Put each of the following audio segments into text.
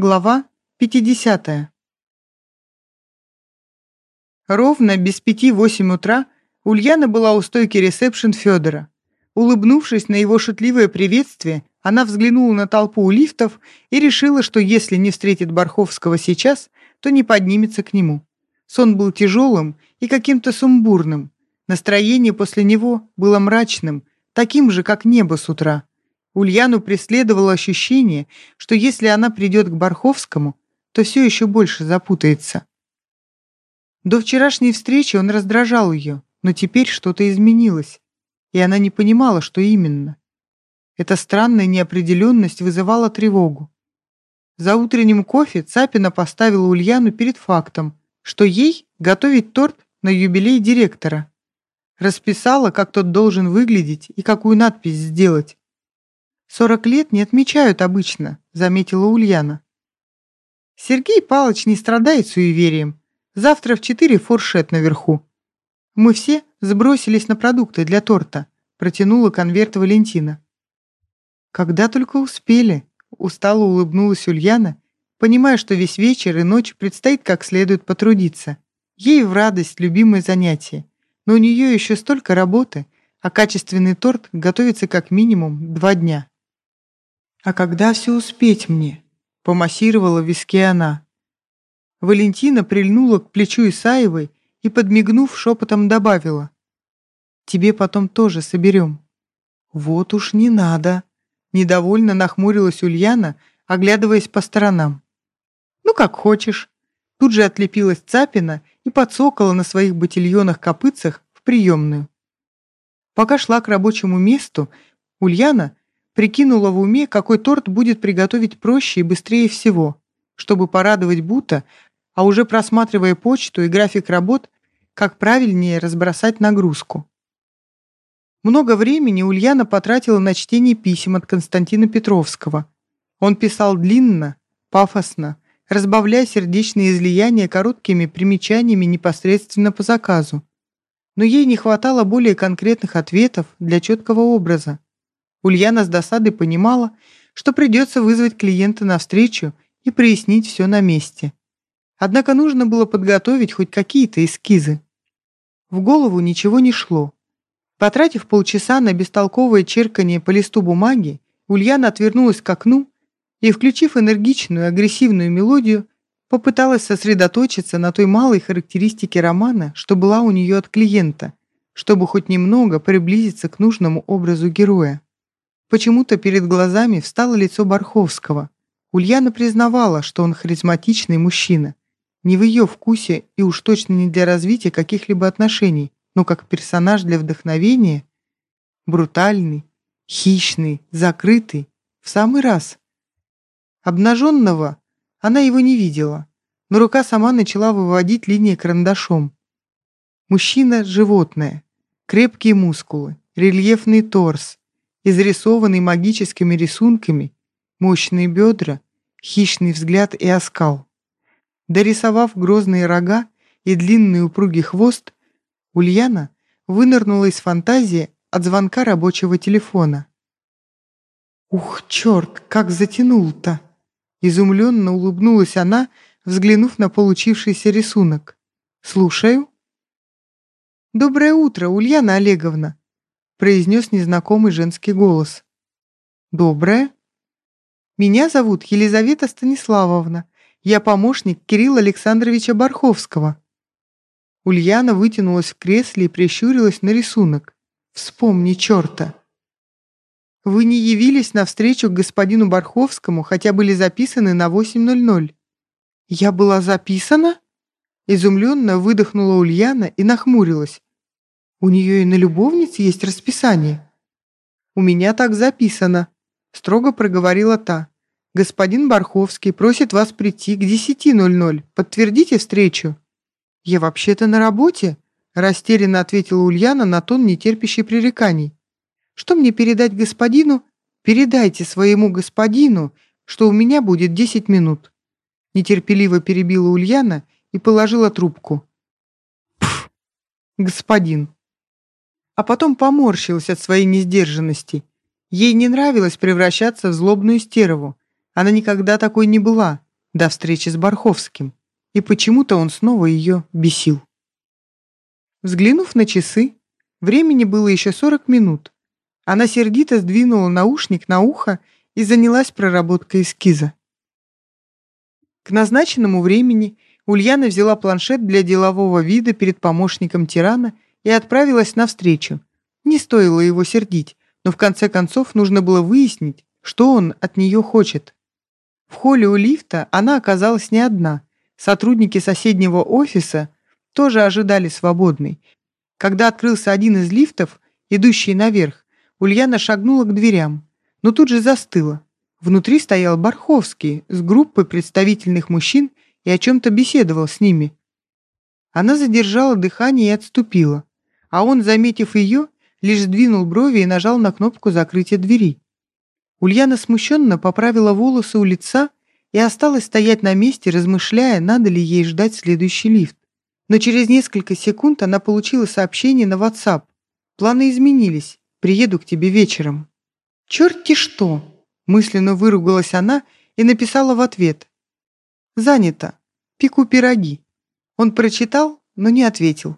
Глава 50. Ровно без пяти восемь утра Ульяна была у стойки ресепшн Федора. Улыбнувшись на его шутливое приветствие, она взглянула на толпу у лифтов и решила, что если не встретит Барховского сейчас, то не поднимется к нему. Сон был тяжелым и каким-то сумбурным. Настроение после него было мрачным, таким же, как небо с утра. Ульяну преследовало ощущение, что если она придет к Барховскому, то все еще больше запутается. До вчерашней встречи он раздражал ее, но теперь что-то изменилось, и она не понимала, что именно. Эта странная неопределенность вызывала тревогу. За утренним кофе Цапина поставила Ульяну перед фактом, что ей готовить торт на юбилей директора. Расписала, как тот должен выглядеть и какую надпись сделать. «Сорок лет не отмечают обычно», — заметила Ульяна. «Сергей Палыч не страдает суеверием. Завтра в четыре фуршет наверху. Мы все сбросились на продукты для торта», — протянула конверт Валентина. «Когда только успели», — устало улыбнулась Ульяна, понимая, что весь вечер и ночь предстоит как следует потрудиться. Ей в радость любимое занятие, но у нее еще столько работы, а качественный торт готовится как минимум два дня. «А когда все успеть мне?» — помассировала виски она. Валентина прильнула к плечу Исаевой и, подмигнув, шепотом добавила. «Тебе потом тоже соберем». «Вот уж не надо!» — недовольно нахмурилась Ульяна, оглядываясь по сторонам. «Ну, как хочешь». Тут же отлепилась Цапина и подсокала на своих ботильонах-копытцах в приемную. Пока шла к рабочему месту, Ульяна Прикинула в уме, какой торт будет приготовить проще и быстрее всего, чтобы порадовать Бута, а уже просматривая почту и график работ, как правильнее разбросать нагрузку. Много времени Ульяна потратила на чтение писем от Константина Петровского. Он писал длинно, пафосно, разбавляя сердечные излияния короткими примечаниями непосредственно по заказу. Но ей не хватало более конкретных ответов для четкого образа. Ульяна с досадой понимала, что придется вызвать клиента на встречу и прояснить все на месте. Однако нужно было подготовить хоть какие-то эскизы. В голову ничего не шло. Потратив полчаса на бестолковое черкание по листу бумаги, Ульяна отвернулась к окну и, включив энергичную агрессивную мелодию, попыталась сосредоточиться на той малой характеристике романа, что была у нее от клиента, чтобы хоть немного приблизиться к нужному образу героя. Почему-то перед глазами встало лицо Барховского. Ульяна признавала, что он харизматичный мужчина. Не в ее вкусе и уж точно не для развития каких-либо отношений, но как персонаж для вдохновения. Брутальный, хищный, закрытый. В самый раз. Обнаженного она его не видела, но рука сама начала выводить линии карандашом. Мужчина – животное. Крепкие мускулы, рельефный торс, изрисованный магическими рисунками, мощные бедра, хищный взгляд и оскал. Дорисовав грозные рога и длинный упругий хвост, Ульяна вынырнула из фантазии от звонка рабочего телефона. «Ух, черт, как затянул-то!» Изумленно улыбнулась она, взглянув на получившийся рисунок. «Слушаю». «Доброе утро, Ульяна Олеговна!» Произнес незнакомый женский голос. «Доброе. Меня зовут Елизавета Станиславовна. Я помощник Кирилла Александровича Барховского». Ульяна вытянулась в кресле и прищурилась на рисунок. «Вспомни черта». «Вы не явились на встречу к господину Барховскому, хотя были записаны на 8.00». «Я была записана?» Изумленно выдохнула Ульяна и нахмурилась. У нее и на любовниц есть расписание». «У меня так записано», — строго проговорила та. «Господин Барховский просит вас прийти к 10.00. Подтвердите встречу». «Я вообще-то на работе», — растерянно ответила Ульяна на тон нетерпящий пререканий. «Что мне передать господину?» «Передайте своему господину, что у меня будет 10 минут». Нетерпеливо перебила Ульяна и положила трубку. «Пф, господин» а потом поморщилась от своей несдержанности. Ей не нравилось превращаться в злобную стерву. Она никогда такой не была, до встречи с Барховским, и почему-то он снова ее бесил. Взглянув на часы, времени было еще 40 минут. Она сердито сдвинула наушник на ухо и занялась проработкой эскиза. К назначенному времени Ульяна взяла планшет для делового вида перед помощником тирана и отправилась навстречу. Не стоило его сердить, но в конце концов нужно было выяснить, что он от нее хочет. В холле у лифта она оказалась не одна. Сотрудники соседнего офиса тоже ожидали свободной. Когда открылся один из лифтов, идущий наверх, Ульяна шагнула к дверям, но тут же застыла. Внутри стоял Барховский с группой представительных мужчин и о чем-то беседовал с ними. Она задержала дыхание и отступила, а он, заметив ее, лишь сдвинул брови и нажал на кнопку закрытия двери. Ульяна смущенно поправила волосы у лица и осталась стоять на месте, размышляя, надо ли ей ждать следующий лифт. Но через несколько секунд она получила сообщение на WhatsApp. «Планы изменились. Приеду к тебе вечером». «Черт-те что!» – мысленно выругалась она и написала в ответ. «Занято. Пеку пироги». Он прочитал, но не ответил.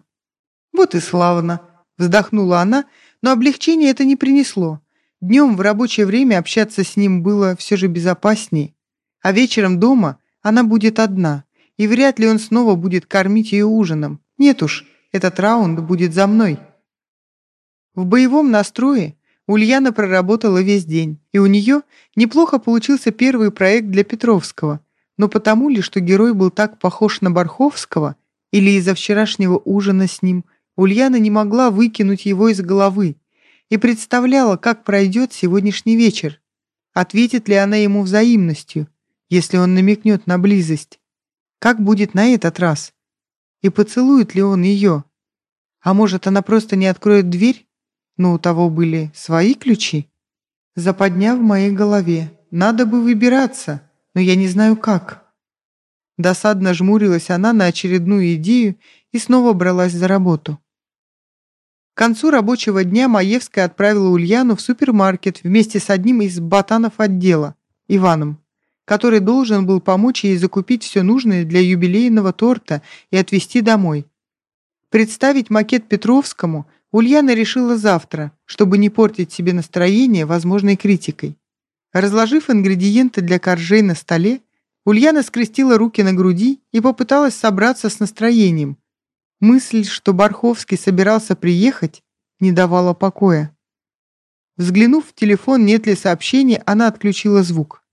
«Вот и славно!» – вздохнула она, но облегчение это не принесло. Днем в рабочее время общаться с ним было все же безопаснее, а вечером дома она будет одна – и вряд ли он снова будет кормить ее ужином. Нет уж, этот раунд будет за мной. В боевом настрое Ульяна проработала весь день, и у нее неплохо получился первый проект для Петровского, но потому ли, что герой был так похож на Барховского, или из-за вчерашнего ужина с ним, Ульяна не могла выкинуть его из головы и представляла, как пройдет сегодняшний вечер. Ответит ли она ему взаимностью, если он намекнет на близость? Как будет на этот раз? И поцелует ли он ее? А может, она просто не откроет дверь? Но у того были свои ключи? Западня в моей голове. Надо бы выбираться, но я не знаю как. Досадно жмурилась она на очередную идею и снова бралась за работу. Концу рабочего дня Маевская отправила Ульяну в супермаркет вместе с одним из ботанов отдела, Иваном который должен был помочь ей закупить все нужное для юбилейного торта и отвезти домой. Представить макет Петровскому Ульяна решила завтра, чтобы не портить себе настроение возможной критикой. Разложив ингредиенты для коржей на столе, Ульяна скрестила руки на груди и попыталась собраться с настроением. Мысль, что Барховский собирался приехать, не давала покоя. Взглянув в телефон, нет ли сообщения, она отключила звук.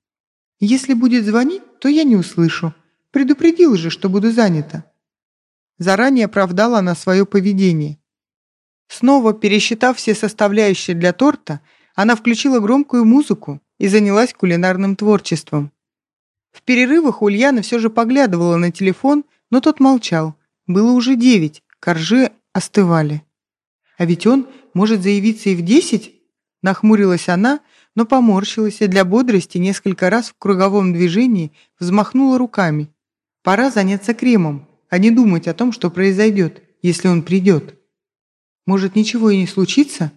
Если будет звонить, то я не услышу. Предупредила же, что буду занята». Заранее оправдала она свое поведение. Снова пересчитав все составляющие для торта, она включила громкую музыку и занялась кулинарным творчеством. В перерывах Ульяна все же поглядывала на телефон, но тот молчал. Было уже девять, коржи остывали. «А ведь он может заявиться и в десять?» Нахмурилась она, но поморщилась и для бодрости несколько раз в круговом движении взмахнула руками. Пора заняться кремом, а не думать о том, что произойдет, если он придет. Может, ничего и не случится?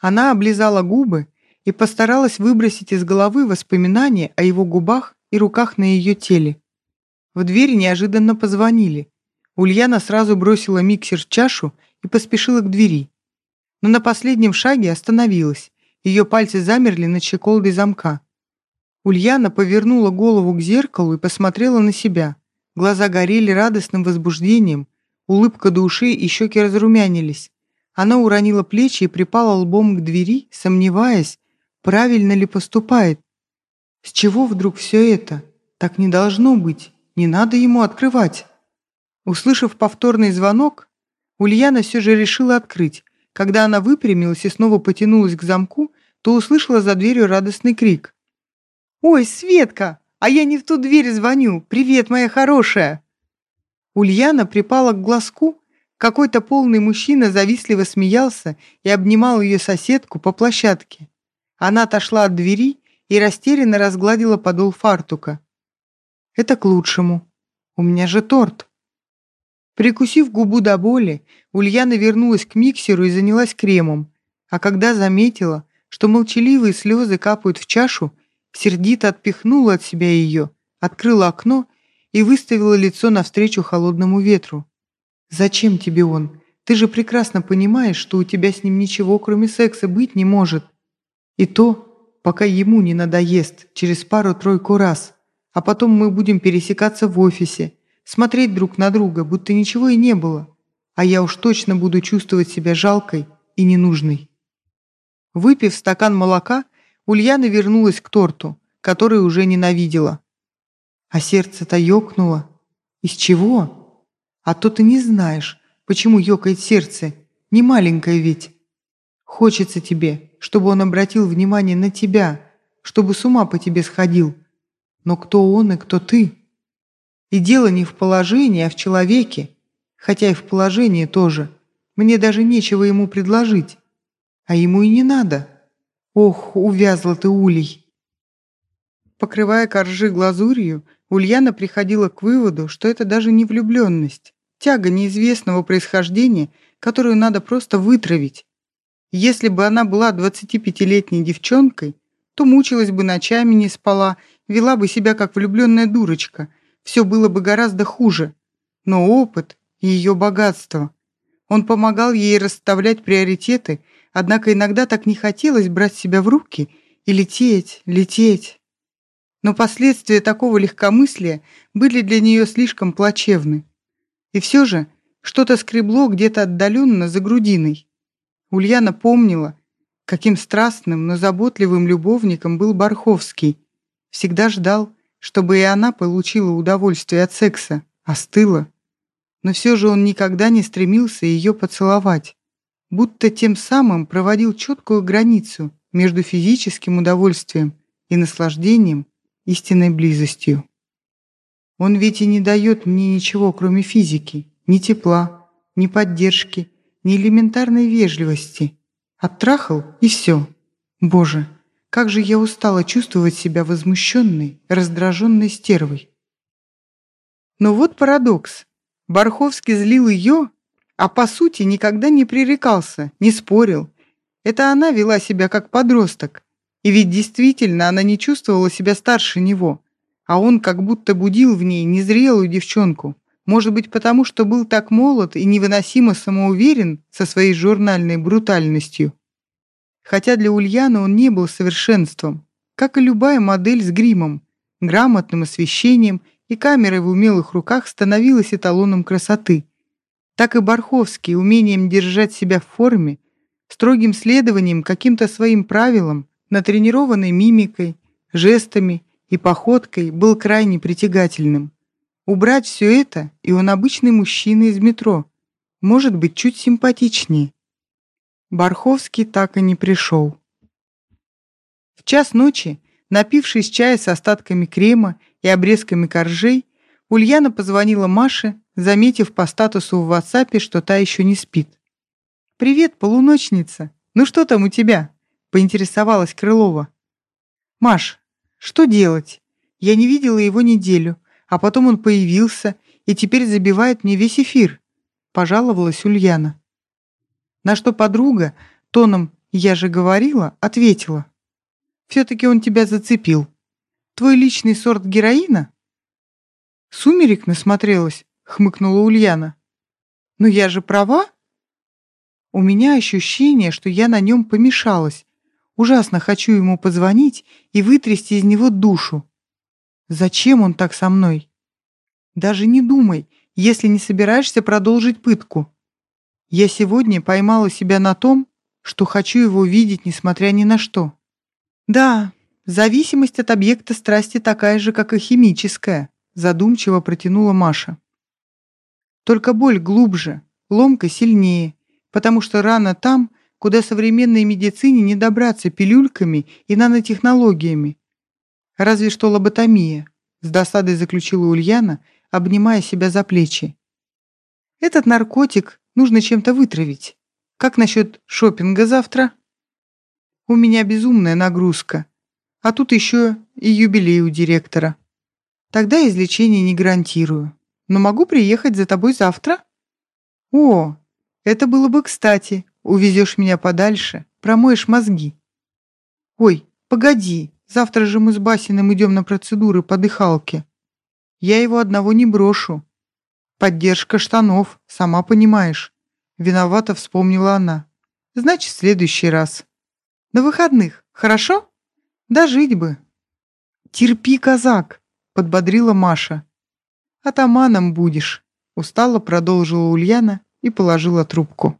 Она облизала губы и постаралась выбросить из головы воспоминания о его губах и руках на ее теле. В дверь неожиданно позвонили. Ульяна сразу бросила миксер в чашу и поспешила к двери. Но на последнем шаге остановилась. Ее пальцы замерли над щеколдой замка. Ульяна повернула голову к зеркалу и посмотрела на себя. Глаза горели радостным возбуждением, улыбка до ушей и щеки разрумянились. Она уронила плечи и припала лбом к двери, сомневаясь, правильно ли поступает. С чего вдруг все это? Так не должно быть, не надо ему открывать. Услышав повторный звонок, Ульяна все же решила открыть. Когда она выпрямилась и снова потянулась к замку, то услышала за дверью радостный крик. «Ой, Светка, а я не в ту дверь звоню! Привет, моя хорошая!» Ульяна припала к глазку. Какой-то полный мужчина завистливо смеялся и обнимал ее соседку по площадке. Она отошла от двери и растерянно разгладила подол фартука. «Это к лучшему. У меня же торт». Прикусив губу до боли, Ульяна вернулась к миксеру и занялась кремом, а когда заметила, что молчаливые слезы капают в чашу, сердито отпихнула от себя ее, открыла окно и выставила лицо навстречу холодному ветру. «Зачем тебе он? Ты же прекрасно понимаешь, что у тебя с ним ничего, кроме секса, быть не может. И то, пока ему не надоест, через пару-тройку раз. А потом мы будем пересекаться в офисе, смотреть друг на друга, будто ничего и не было. А я уж точно буду чувствовать себя жалкой и ненужной». Выпив стакан молока, Ульяна вернулась к торту, который уже ненавидела. А сердце-то ёкнуло. Из чего? А то ты не знаешь, почему ёкает сердце. Не маленькое ведь. Хочется тебе, чтобы он обратил внимание на тебя, чтобы с ума по тебе сходил. Но кто он и кто ты? И дело не в положении, а в человеке. Хотя и в положении тоже. Мне даже нечего ему предложить. А ему и не надо. Ох, увязла ты, Улей. Покрывая коржи глазурью, Ульяна приходила к выводу, что это даже не влюбленность, тяга неизвестного происхождения, которую надо просто вытравить. Если бы она была 25-летней девчонкой, то мучилась бы ночами, не спала, вела бы себя как влюбленная дурочка. Все было бы гораздо хуже. Но опыт и ее богатство. Он помогал ей расставлять приоритеты Однако иногда так не хотелось брать себя в руки и лететь, лететь. Но последствия такого легкомыслия были для нее слишком плачевны. И все же что-то скребло где-то отдаленно за грудиной. Ульяна помнила, каким страстным, но заботливым любовником был Барховский. Всегда ждал, чтобы и она получила удовольствие от секса, остыла. Но все же он никогда не стремился ее поцеловать будто тем самым проводил четкую границу между физическим удовольствием и наслаждением истинной близостью. Он ведь и не дает мне ничего, кроме физики, ни тепла, ни поддержки, ни элементарной вежливости. Оттрахал и все. Боже, как же я устала чувствовать себя возмущенной, раздраженной стервой. Но вот парадокс. Барховский злил ее, а по сути никогда не пререкался, не спорил. Это она вела себя как подросток. И ведь действительно она не чувствовала себя старше него, а он как будто будил в ней незрелую девчонку. Может быть, потому что был так молод и невыносимо самоуверен со своей журнальной брутальностью. Хотя для Ульяны он не был совершенством, как и любая модель с гримом, грамотным освещением и камерой в умелых руках становилась эталоном красоты – так и Барховский умением держать себя в форме, строгим следованием каким-то своим правилам, натренированной мимикой, жестами и походкой был крайне притягательным. Убрать все это, и он обычный мужчина из метро, может быть, чуть симпатичнее. Барховский так и не пришел. В час ночи, напившись чая с остатками крема и обрезками коржей, Ульяна позвонила Маше заметив по статусу в WhatsApp, что та еще не спит. «Привет, полуночница! Ну что там у тебя?» — поинтересовалась Крылова. «Маш, что делать? Я не видела его неделю, а потом он появился и теперь забивает мне весь эфир», — пожаловалась Ульяна. На что подруга, тоном «я же говорила», ответила. «Все-таки он тебя зацепил. Твой личный сорт героина?» «Сумерек насмотрелась?» — хмыкнула Ульяна. «Но я же права?» «У меня ощущение, что я на нем помешалась. Ужасно хочу ему позвонить и вытрясти из него душу. Зачем он так со мной? Даже не думай, если не собираешься продолжить пытку. Я сегодня поймала себя на том, что хочу его видеть, несмотря ни на что. Да, зависимость от объекта страсти такая же, как и химическая, задумчиво протянула Маша. Только боль глубже, ломка сильнее, потому что рана там, куда современной медицине не добраться пилюльками и нанотехнологиями. Разве что лоботомия, с досадой заключила Ульяна, обнимая себя за плечи. Этот наркотик нужно чем-то вытравить. Как насчет шопинга завтра? У меня безумная нагрузка. А тут еще и юбилей у директора. Тогда излечение не гарантирую но могу приехать за тобой завтра». «О, это было бы кстати. Увезешь меня подальше, промоешь мозги». «Ой, погоди, завтра же мы с Басиным идем на процедуры по дыхалке. Я его одного не брошу. Поддержка штанов, сама понимаешь. Виновато вспомнила она. Значит, в следующий раз. На выходных, хорошо? Дожить бы. Терпи, казак, подбодрила Маша. Атаманом будешь. Устало продолжила Ульяна и положила трубку.